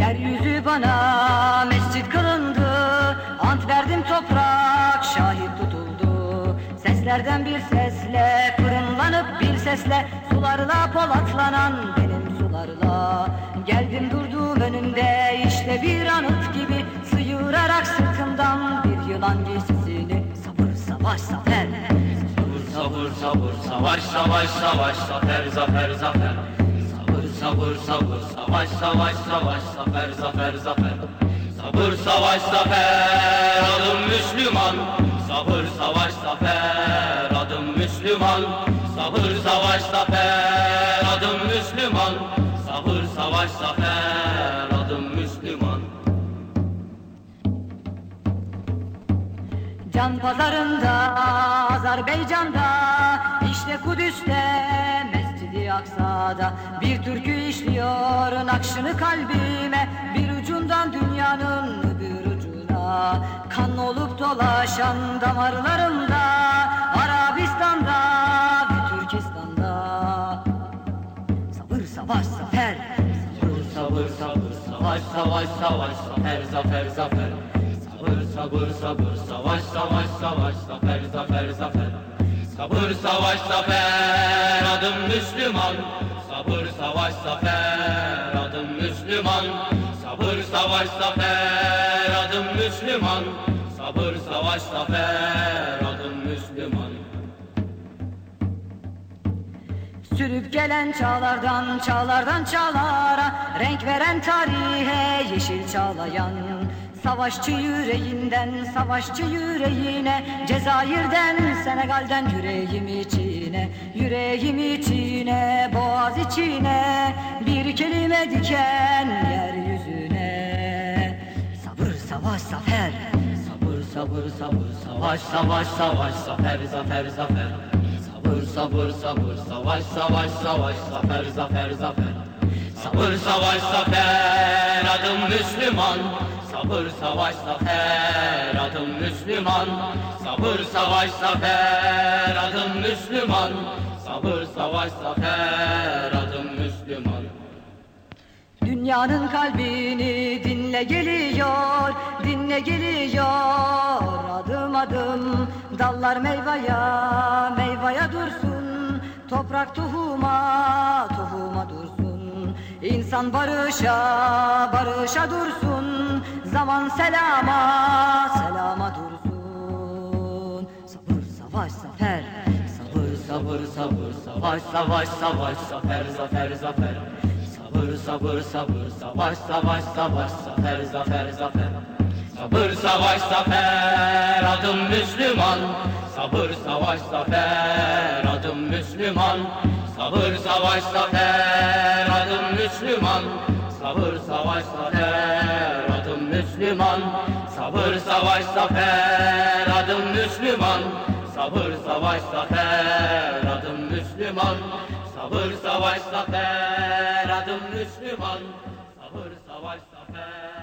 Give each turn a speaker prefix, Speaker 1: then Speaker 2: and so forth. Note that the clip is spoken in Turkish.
Speaker 1: Yeryüzü bana mescit kılındı. Ant verdim toprak şahit tutuldu. Seslerden bir sesle fırınlanıp bir sesle Sularla polatlanan benim sularla. Geldim durdum önünde işte bir anıt gibi Sıyırarak sırtımdan bir yılan giysisini Sabır savaş zafer
Speaker 2: Sabır sabır savaş savaş savaş zafer zafer zafer Sabır sabır savaş savaş savaş zafer zafer zafer. Sabır savaş zafer adım Müslüman. Sabır savaş zafer adım Müslüman. Sabır savaş zafer adım Müslüman. Sabır savaş zafer adım Müslüman.
Speaker 1: Can pazarında, Azerbaycan'da, işte Kudüs'te, Aksa'da bir türkü işliyor nakşını kalbime. Bir ucundan dünyanın öbür ucuna. Kan olup dolaşan damarlarımda Arabistan'da ve Türkistan'da. Sabır savaş zafer
Speaker 2: Sabır sabır sabır savaş savaş savaş zafer zafer zafer. Sabır sabır sabır savaş savaş savaş zafer zafer zafer Sabır savaş zafer adım Müslüman. Sabır savaş zafer adım Müslüman. Sabır savaş zafer adım Müslüman. Sabır savaş zafer adım Müslüman.
Speaker 1: Sürüp gelen çağlardan çağlardan çağlara Renk veren tarihe yeşil çağlayan Savaşçı yüreğinden savaşçı yüreğine Cezayir'den Senegal'den yüreğim içine Yüreğim içine boğaz içine Bir kelime diken yeryüzüne. Sabır savaş zafer.
Speaker 2: Sabır sabır sabır savaş savaş savaş zafer zafer zafer. Sabır sabır sabır savaş savaş savaş zafer zafer zafer Sabır savaş zafer adım Müslüman. Sabır savaş zafer adım Müslüman. Sabır savaş zafer adım Müslüman. Sabır savaş zafer adım Müslüman.
Speaker 1: Dünyanın kalbini dinle geliyor, dinle geliyor. Adım adım dallar meyvaya, meyvaya dursun. Toprak tohuma, tohuma dursun İnsan barışa, barışa dursun. Zaman selama, selama dursun. Sabır, savaş, zafer.
Speaker 2: Sabır sabır sabır savaş savaş savaş zafer zafer zafer. Sabır sabır sabır savaş savaş savaş zafer zafer zafer. Sabır savaş zafer adım Müslüman. Sabır savaş zafer adım Müslüman. Sabır savaş zafer Müslüman Sabır savaş zafer adım Müslüman. Sabır savaş zafer adım Müslüman. Sabır savaş zafer adım Müslüman. Sabır savaş zafer adım Müslüman. Sabır savaş zafer